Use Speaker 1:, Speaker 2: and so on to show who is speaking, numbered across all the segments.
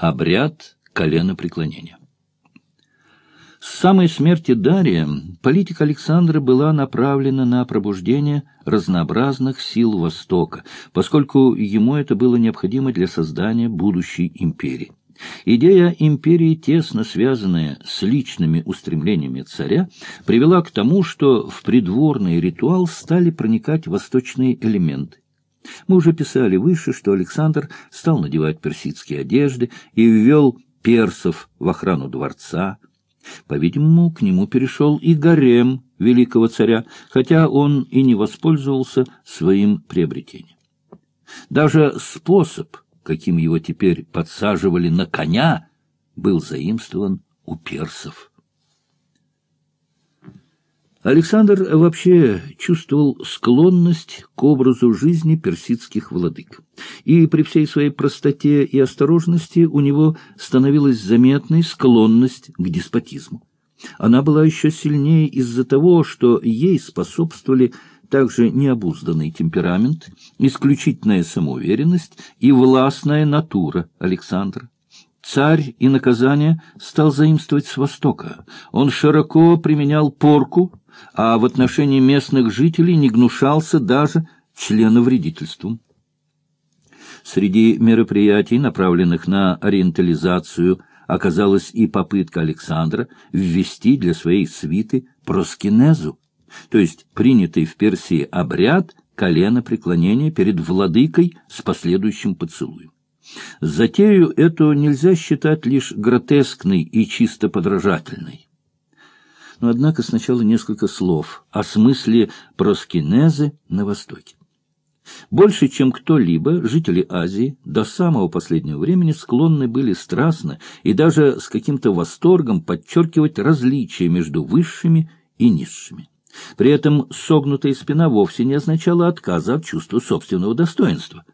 Speaker 1: обряд коленопреклонения. С самой смерти Дария политика Александра была направлена на пробуждение разнообразных сил Востока, поскольку ему это было необходимо для создания будущей империи. Идея империи, тесно связанная с личными устремлениями царя, привела к тому, что в придворный ритуал стали проникать восточные элементы. Мы уже писали выше, что Александр стал надевать персидские одежды и ввел персов в охрану дворца. По-видимому, к нему перешел и гарем великого царя, хотя он и не воспользовался своим приобретением. Даже способ — каким его теперь подсаживали на коня, был заимствован у персов. Александр вообще чувствовал склонность к образу жизни персидских владык. И при всей своей простоте и осторожности у него становилась заметной склонность к деспотизму. Она была еще сильнее из-за того, что ей способствовали также необузданный темперамент, исключительная самоуверенность и властная натура Александра. Царь и наказание стал заимствовать с Востока. Он широко применял порку, а в отношении местных жителей не гнушался даже членовредительством. Среди мероприятий, направленных на ориентализацию, оказалась и попытка Александра ввести для своей свиты проскинезу, то есть принятый в Персии обряд колена преклонения перед владыкой с последующим поцелуем. Затею эту нельзя считать лишь гротескной и чисто подражательной. Но, однако, сначала несколько слов о смысле проскинезы на Востоке. Больше, чем кто-либо, жители Азии до самого последнего времени склонны были страстно и даже с каким-то восторгом подчеркивать различия между высшими и низшими. При этом согнутая спина вовсе не означала отказа от чувства собственного достоинства.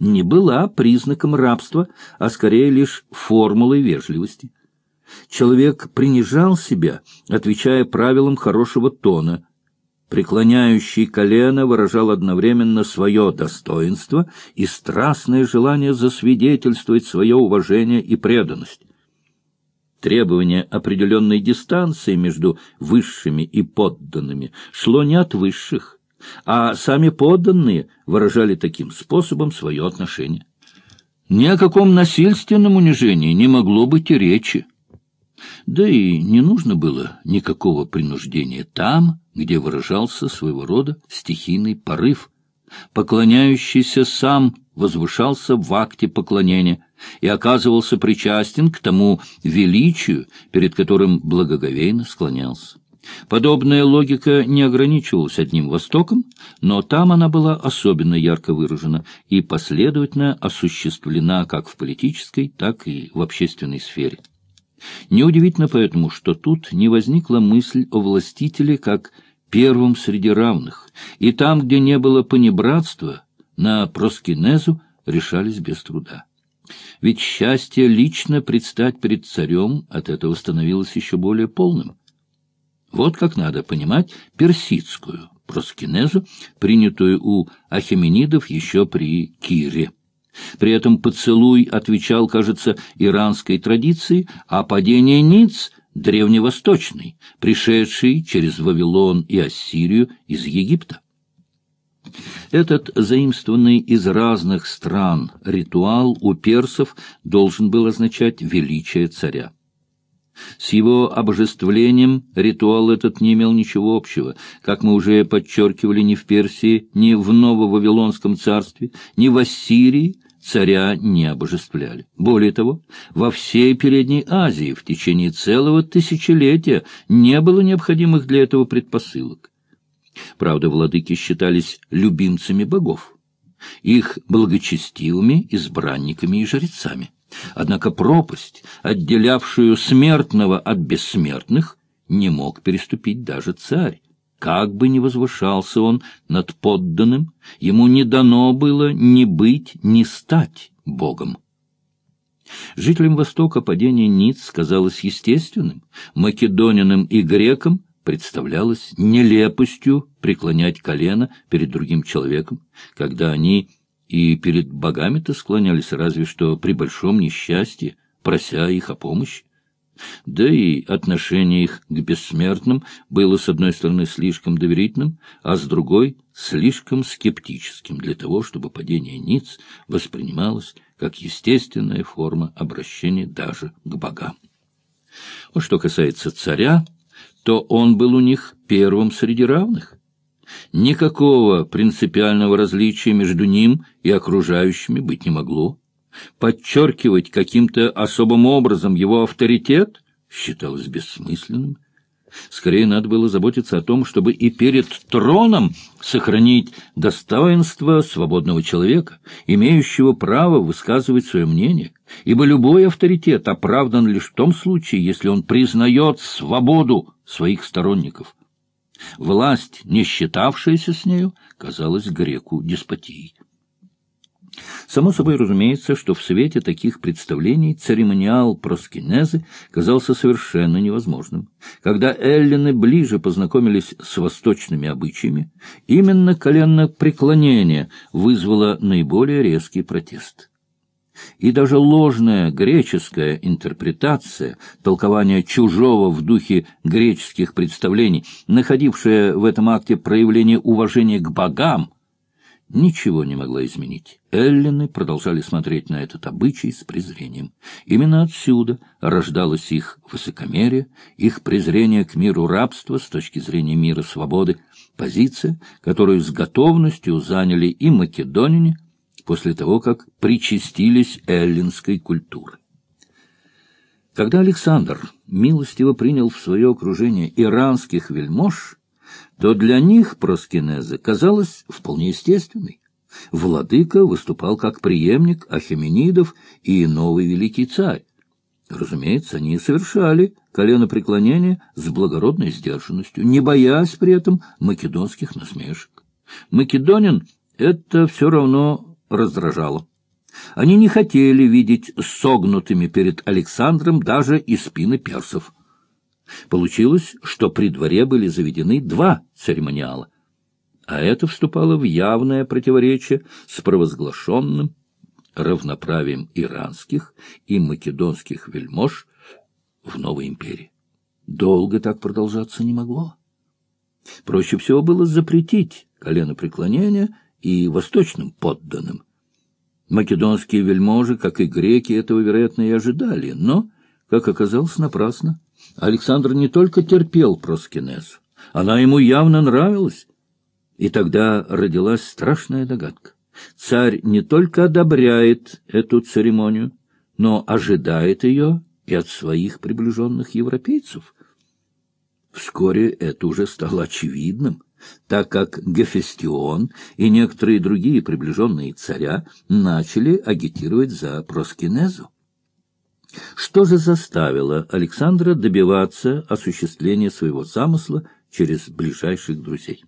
Speaker 1: Не была признаком рабства, а скорее лишь формулой вежливости. Человек принижал себя, отвечая правилам хорошего тона. Преклоняющий колено выражал одновременно свое достоинство и страстное желание засвидетельствовать свое уважение и преданность требование определенной дистанции между высшими и подданными шло не от высших, а сами подданные выражали таким способом свое отношение. Ни о каком насильственном унижении не могло быть и речи. Да и не нужно было никакого принуждения там, где выражался своего рода стихийный порыв. Поклоняющийся сам возвышался в акте поклонения и оказывался причастен к тому величию, перед которым благоговейно склонялся. Подобная логика не ограничивалась одним Востоком, но там она была особенно ярко выражена и последовательно осуществлена как в политической, так и в общественной сфере. Неудивительно поэтому, что тут не возникла мысль о властителе как первом среди равных, и там, где не было понебратства, на проскинезу решались без труда. Ведь счастье лично предстать перед царем от этого становилось еще более полным. Вот как надо понимать персидскую проскинезу, принятую у ахеменидов еще при Кире. При этом поцелуй отвечал, кажется, иранской традиции, а падение Ниц — древневосточный, пришедший через Вавилон и Ассирию из Египта. Этот заимствованный из разных стран ритуал у персов должен был означать величие царя. С его обожествлением ритуал этот не имел ничего общего, как мы уже подчеркивали ни в Персии, ни в Ново-Вавилонском царстве, ни в Ассирии царя не обожествляли. Более того, во всей Передней Азии в течение целого тысячелетия не было необходимых для этого предпосылок. Правда, владыки считались любимцами богов, их благочестивыми избранниками и жрецами. Однако пропасть, отделявшую смертного от бессмертных, не мог переступить даже царь. Как бы ни возвышался он над подданным, ему не дано было ни быть, ни стать богом. Жителям Востока падение Ниц казалось естественным, македонянам и грекам представлялось нелепостью преклонять колено перед другим человеком, когда они и перед богами-то склонялись разве что при большом несчастье, прося их о помощи. Да и отношение их к бессмертным было, с одной стороны, слишком доверительным, а с другой — слишком скептическим для того, чтобы падение ниц воспринималось как естественная форма обращения даже к богам. Что касается царя, то он был у них первым среди равных. Никакого принципиального различия между ним и окружающими быть не могло. Подчеркивать каким-то особым образом его авторитет считалось бессмысленным. Скорее надо было заботиться о том, чтобы и перед троном сохранить достоинство свободного человека, имеющего право высказывать свое мнение, ибо любой авторитет оправдан лишь в том случае, если он признает свободу своих сторонников. Власть, не считавшаяся с нею, казалась греку деспотией. Само собой разумеется, что в свете таких представлений церемониал проскинезы казался совершенно невозможным. Когда эллины ближе познакомились с восточными обычаями, именно коленное преклонение вызвало наиболее резкий протест. И даже ложная греческая интерпретация, толкование чужого в духе греческих представлений, находившая в этом акте проявление уважения к богам, ничего не могла изменить. Эллины продолжали смотреть на этот обычай с презрением. Именно отсюда рождалось их высокомерие, их презрение к миру рабства с точки зрения мира свободы, позиция, которую с готовностью заняли и македонине после того, как причастились эллинской культуры. Когда Александр милостиво принял в свое окружение иранских вельмож, то для них проскинеза казалась вполне естественной. Владыка выступал как преемник Ахеменидов и новый великий царь. Разумеется, они совершали коленопреклонение с благородной сдержанностью, не боясь при этом македонских насмешек. Македонин это все равно раздражало. Они не хотели видеть согнутыми перед Александром даже и спины персов. Получилось, что при дворе были заведены два церемониала, а это вступало в явное противоречие с провозглашенным равноправием иранских и македонских вельмож в новой империи. Долго так продолжаться не могло. Проще всего было запретить коленопреклонение и восточным подданным. Македонские вельможи, как и греки, этого, вероятно, и ожидали, но, как оказалось, напрасно. Александр не только терпел Проскинезу, она ему явно нравилась. И тогда родилась страшная догадка. Царь не только одобряет эту церемонию, но ожидает ее и от своих приближенных европейцев. Вскоре это уже стало очевидным, так как Гефестион и некоторые другие приближенные царя начали агитировать за проскинезу. Что же заставило Александра добиваться осуществления своего замысла через ближайших друзей?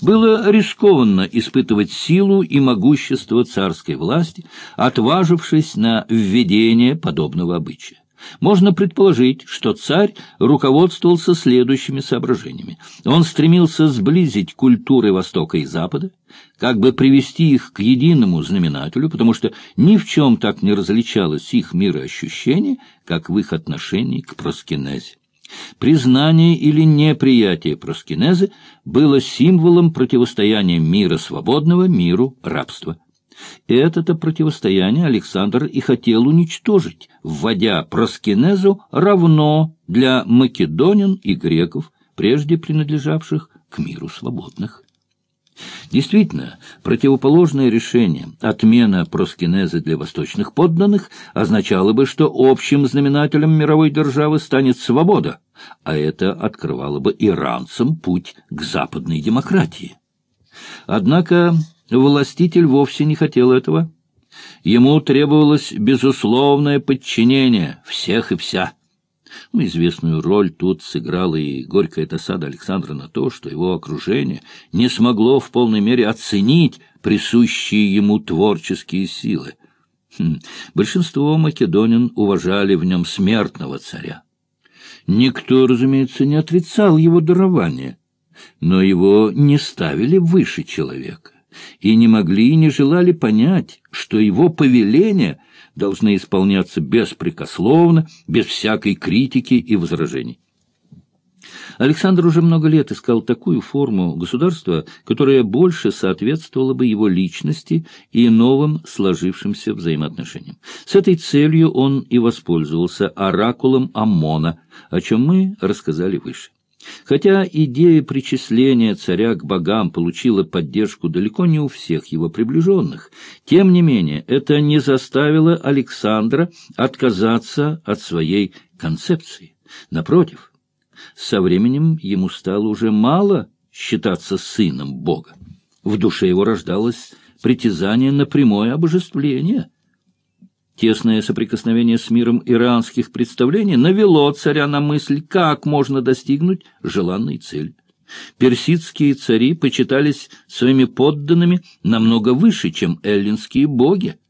Speaker 1: Было рискованно испытывать силу и могущество царской власти, отважившись на введение подобного обычая. Можно предположить, что царь руководствовался следующими соображениями. Он стремился сблизить культуры Востока и Запада, как бы привести их к единому знаменателю, потому что ни в чем так не различалось их мироощущение, как в их отношении к проскинезе. Признание или неприятие проскинезы было символом противостояния мира свободного миру рабства. Это-то противостояние Александр и хотел уничтожить, вводя проскинезу равно для македонин и греков, прежде принадлежавших к миру свободных. Действительно, противоположное решение, отмена проскинезы для восточных подданных, означало бы, что общим знаменателем мировой державы станет свобода, а это открывало бы иранцам путь к западной демократии. Однако властитель вовсе не хотел этого. Ему требовалось безусловное подчинение всех и вся. Ну, известную роль тут сыграла и горькая досада Александра на то, что его окружение не смогло в полной мере оценить присущие ему творческие силы. Хм. Большинство македонин уважали в нем смертного царя. Никто, разумеется, не отрицал его дарование, но его не ставили выше человека и не могли и не желали понять, что его повеление должны исполняться беспрекословно, без всякой критики и возражений. Александр уже много лет искал такую форму государства, которая больше соответствовала бы его личности и новым сложившимся взаимоотношениям. С этой целью он и воспользовался оракулом Аммона, о чем мы рассказали выше. Хотя идея причисления царя к богам получила поддержку далеко не у всех его приближенных, тем не менее это не заставило Александра отказаться от своей концепции. Напротив, со временем ему стало уже мало считаться сыном Бога. В душе его рождалось притязание на прямое обожествление. Тесное соприкосновение с миром иранских представлений навело царя на мысль, как можно достигнуть желанной цели. Персидские цари почитались своими подданными намного выше, чем эллинские боги.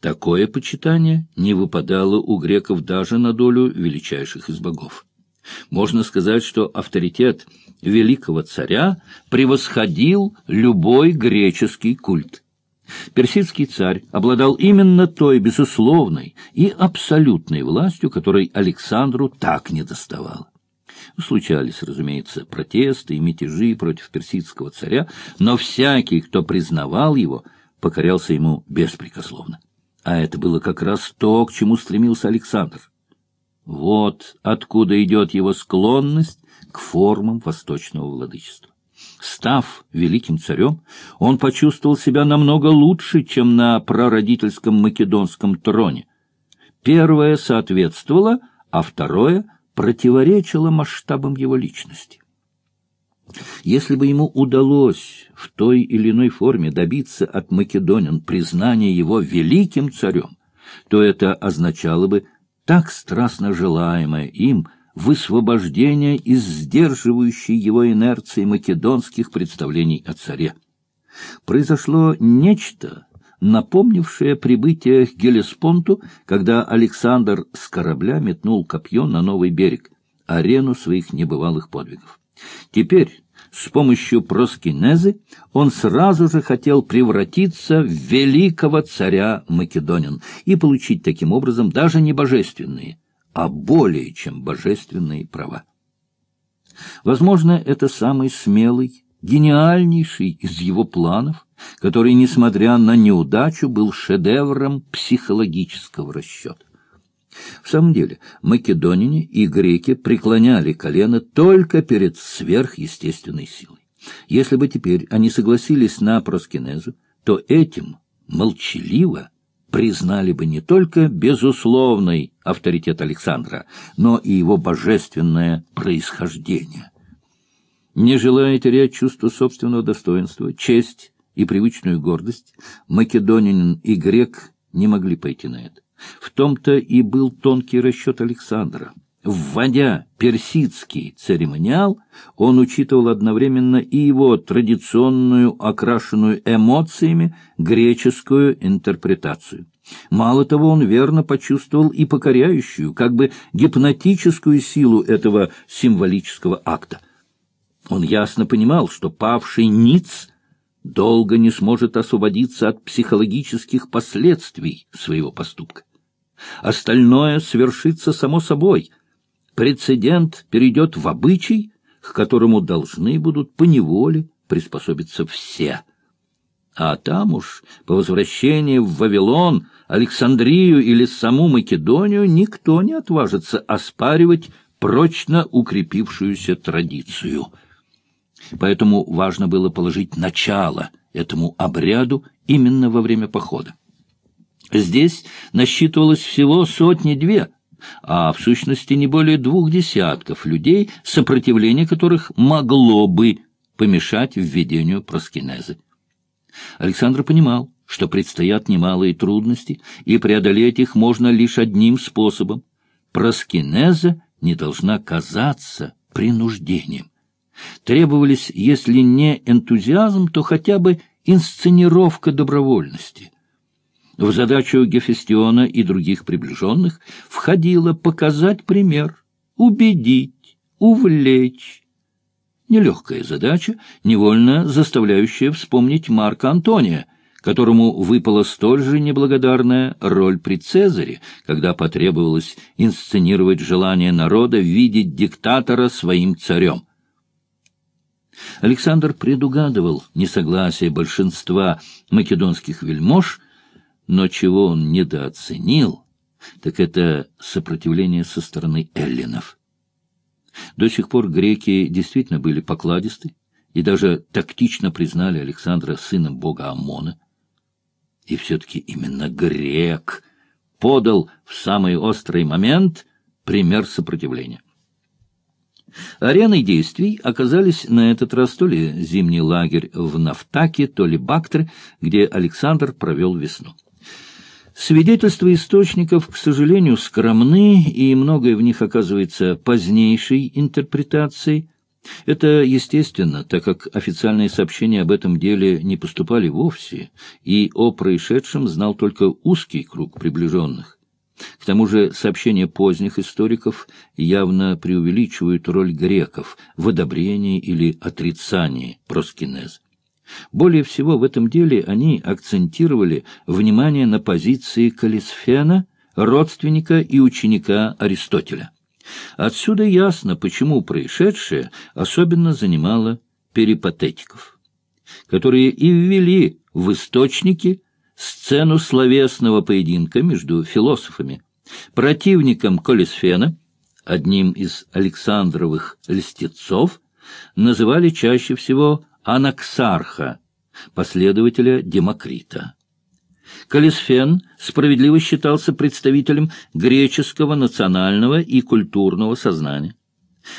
Speaker 1: Такое почитание не выпадало у греков даже на долю величайших из богов. Можно сказать, что авторитет великого царя превосходил любой греческий культ. Персидский царь обладал именно той безусловной и абсолютной властью, которой Александру так недоставало. Случались, разумеется, протесты и мятежи против персидского царя, но всякий, кто признавал его, покорялся ему беспрекословно. А это было как раз то, к чему стремился Александр. Вот откуда идет его склонность к формам восточного владычества. Став великим царем, он почувствовал себя намного лучше, чем на прародительском македонском троне. Первое соответствовало, а второе противоречило масштабам его личности. Если бы ему удалось в той или иной форме добиться от македонян признания его великим царем, то это означало бы так страстно желаемое им высвобождение из сдерживающей его инерции македонских представлений о царе. Произошло нечто, напомнившее прибытие к Гелеспонту, когда Александр с корабля метнул копье на новый берег, арену своих небывалых подвигов. Теперь с помощью проскинезы он сразу же хотел превратиться в великого царя Македонин и получить таким образом даже не божественные, а более чем божественные права. Возможно, это самый смелый, гениальнейший из его планов, который, несмотря на неудачу, был шедевром психологического расчета. В самом деле, македонине и греки преклоняли колено только перед сверхъестественной силой. Если бы теперь они согласились на проскинезу, то этим молчаливо признали бы не только безусловный авторитет Александра, но и его божественное происхождение. Не желая терять чувство собственного достоинства, честь и привычную гордость, македонянин и грек не могли пойти на это. В том-то и был тонкий расчет Александра. Вводя персидский церемониал, он учитывал одновременно и его традиционную, окрашенную эмоциями, греческую интерпретацию. Мало того, он верно почувствовал и покоряющую, как бы гипнотическую силу этого символического акта. Он ясно понимал, что павший Ниц долго не сможет освободиться от психологических последствий своего поступка. Остальное свершится само собой. Прецедент перейдет в обычай, к которому должны будут поневоле приспособиться все. А там уж, по возвращении в Вавилон, Александрию или саму Македонию, никто не отважится оспаривать прочно укрепившуюся традицию. Поэтому важно было положить начало этому обряду именно во время похода. Здесь насчитывалось всего сотни-две, а в сущности не более двух десятков людей, сопротивление которых могло бы помешать введению проскинезы. Александр понимал, что предстоят немалые трудности, и преодолеть их можно лишь одним способом. Проскинеза не должна казаться принуждением. Требовались, если не энтузиазм, то хотя бы инсценировка добровольности. В задачу Гефестиона и других приближенных входило показать пример, убедить, увлечь. Нелегкая задача, невольно заставляющая вспомнить Марка Антония, которому выпала столь же неблагодарная роль при Цезаре, когда потребовалось инсценировать желание народа видеть диктатора своим царем. Александр предугадывал несогласие большинства македонских вельмож, но чего он недооценил, так это сопротивление со стороны эллинов. До сих пор греки действительно были покладисты и даже тактично признали Александра сыном бога Амона. И все-таки именно грек подал в самый острый момент пример сопротивления. Ареной действий оказались на этот раз то ли зимний лагерь в Нафтаке, то ли Бактре, где Александр провел весну. Свидетельства источников, к сожалению, скромны, и многое в них оказывается позднейшей интерпретацией. Это естественно, так как официальные сообщения об этом деле не поступали вовсе, и о происшедшем знал только узкий круг приближенных. К тому же сообщения поздних историков явно преувеличивают роль греков в одобрении или отрицании проскинеза. Более всего в этом деле они акцентировали внимание на позиции Калисфена, родственника и ученика Аристотеля. Отсюда ясно, почему происшедшее особенно занимало перипатетиков, которые и ввели в источники сцену словесного поединка между философами, противником Колесфена, одним из Александровых льстецов, называли чаще всего Анаксарха, последователя Демокрита. Калисфен справедливо считался представителем греческого национального и культурного сознания.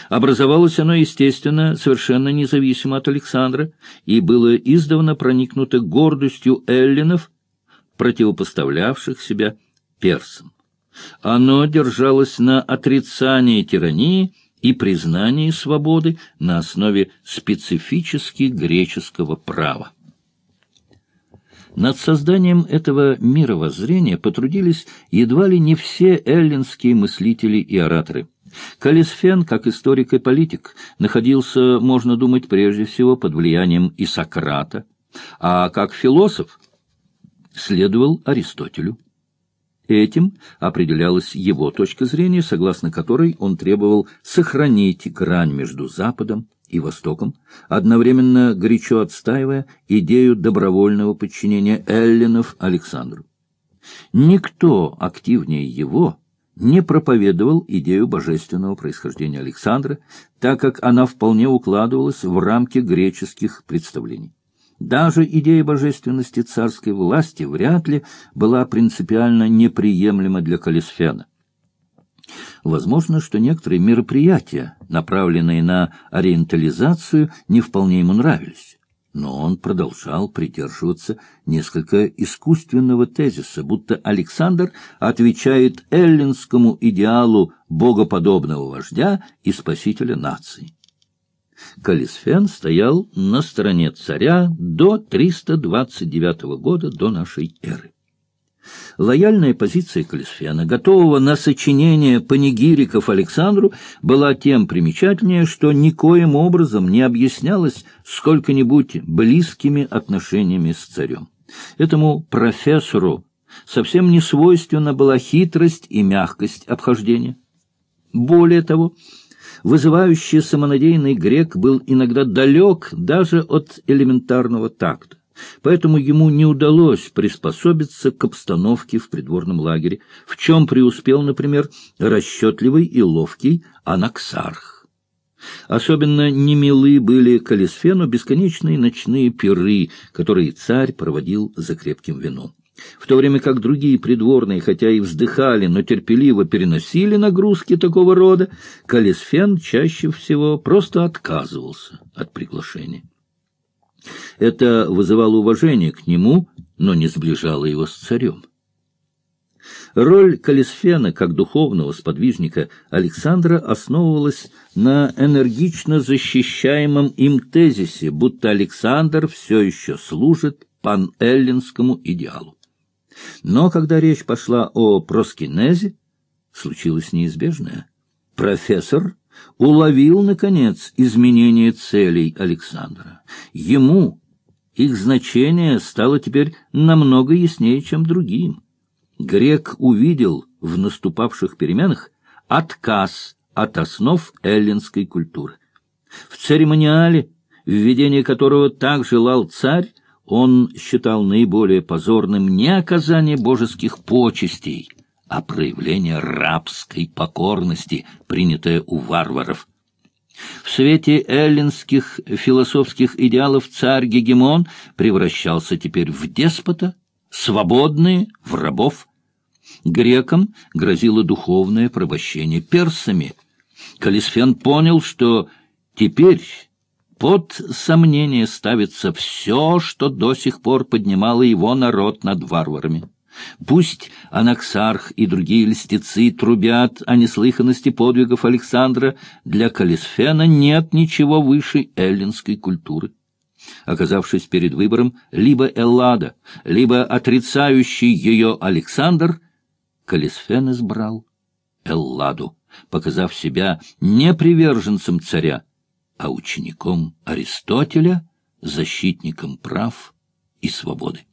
Speaker 1: Образовалось оно, естественно, совершенно независимо от Александра и было издавна проникнуто гордостью эллинов, противопоставлявших себя персам. Оно держалось на отрицании тирании и признании свободы на основе специфически греческого права. Над созданием этого мировоззрения потрудились едва ли не все эллинские мыслители и ораторы. Калисфен, как историк и политик, находился, можно думать, прежде всего под влиянием и а как философ следовал Аристотелю. Этим определялась его точка зрения, согласно которой он требовал сохранить грань между Западом и Востоком, одновременно горячо отстаивая идею добровольного подчинения эллинов Александру. Никто активнее его не проповедовал идею божественного происхождения Александра, так как она вполне укладывалась в рамки греческих представлений. Даже идея божественности царской власти вряд ли была принципиально неприемлема для Калисфена. Возможно, что некоторые мероприятия, направленные на ориентализацию, не вполне ему нравились. Но он продолжал придерживаться несколько искусственного тезиса, будто Александр отвечает эллинскому идеалу богоподобного вождя и спасителя нации. Калисфен стоял на стороне царя до 329 года до нашей эры. Лояльная позиция Калисфена, готового на сочинение панигириков Александру, была тем примечательнее, что никоим образом не объяснялась сколько-нибудь близкими отношениями с царем. Этому профессору совсем не свойственна была хитрость и мягкость обхождения. Более того, Вызывающий самонадеянный грек был иногда далек даже от элементарного такта. Поэтому ему не удалось приспособиться к обстановке в придворном лагере, в чем преуспел, например, расчетливый и ловкий Анаксарх. Особенно немилы были Калисфену бесконечные ночные пиры, которые царь проводил за крепким вином в то время как другие придворные, хотя и вздыхали, но терпеливо переносили нагрузки такого рода, Калисфен чаще всего просто отказывался от приглашения. Это вызывало уважение к нему, но не сближало его с царем. Роль Калисфена как духовного сподвижника Александра основывалась на энергично защищаемом им тезисе, будто Александр все еще служит панэллинскому идеалу. Но когда речь пошла о проскинезе, случилось неизбежное. Профессор уловил, наконец, изменение целей Александра. Ему, их значение стало теперь намного яснее, чем другим. Грек увидел в наступавших переменах отказ от основ эллинской культуры. В церемониале, введение которого так желал царь, он считал наиболее позорным не оказание божеских почестей, а проявление рабской покорности, принятое у варваров. В свете эллинских философских идеалов царь-гегемон превращался теперь в деспота, свободные — в рабов. Грекам грозило духовное порабощение персами. Калисфен понял, что теперь под сомнение ставится все, что до сих пор поднимало его народ над варварами. Пусть Анаксарх и другие льстецы трубят о неслыханности подвигов Александра, для Калисфена нет ничего выше эллинской культуры. Оказавшись перед выбором либо Эллада, либо отрицающий ее Александр, Калисфен избрал Элладу, показав себя не приверженцем царя, а учеником Аристотеля, защитником прав и свободы.